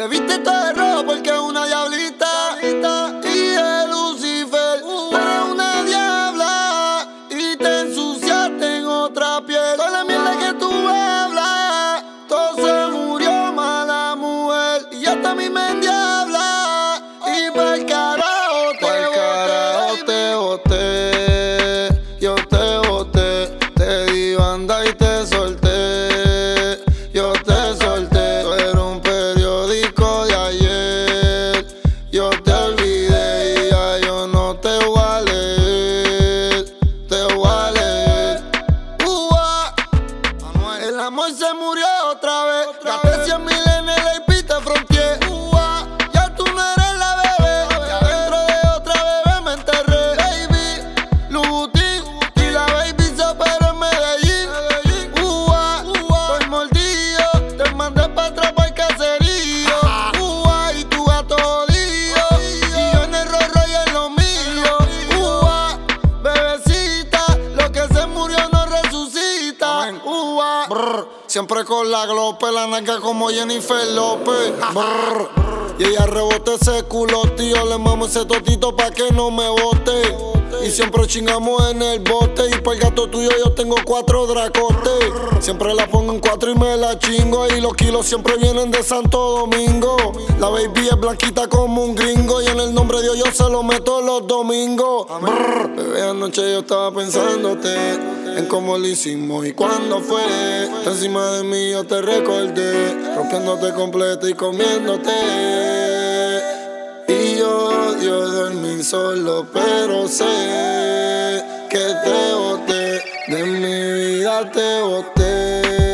Se viste todo de rojo porque es una diablita. Y el Lucifer, tú eres una diabla. Y te ensuciaste en otra piel. Murió otra vez. Gasté 100 mil en el siempre con la glope, la narga como Jennifer López. Y ella rebota ese culo, tío. Le mamo ese totito pa' que no me bote. Y siempre chingamos en el bote. Y por el gato tuyo yo tengo cuatro dracotes. Siempre la pongo en cuatro y me la chingo. Y los kilos siempre vienen de Santo Domingo. La baby es blanquita como un gringo. Y en el nombre de Dios yo se lo meto los domingos. Bebé, anoche yo estaba pensándote en cómo lo hicimos y cuándo fue. Encima de mí yo te recordé, rompiéndote completo y comiéndote. Y yo odio dormir solo, pero sé que te boté, de mi vida te boté.